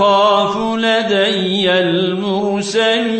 أخاف لدي المرسلون.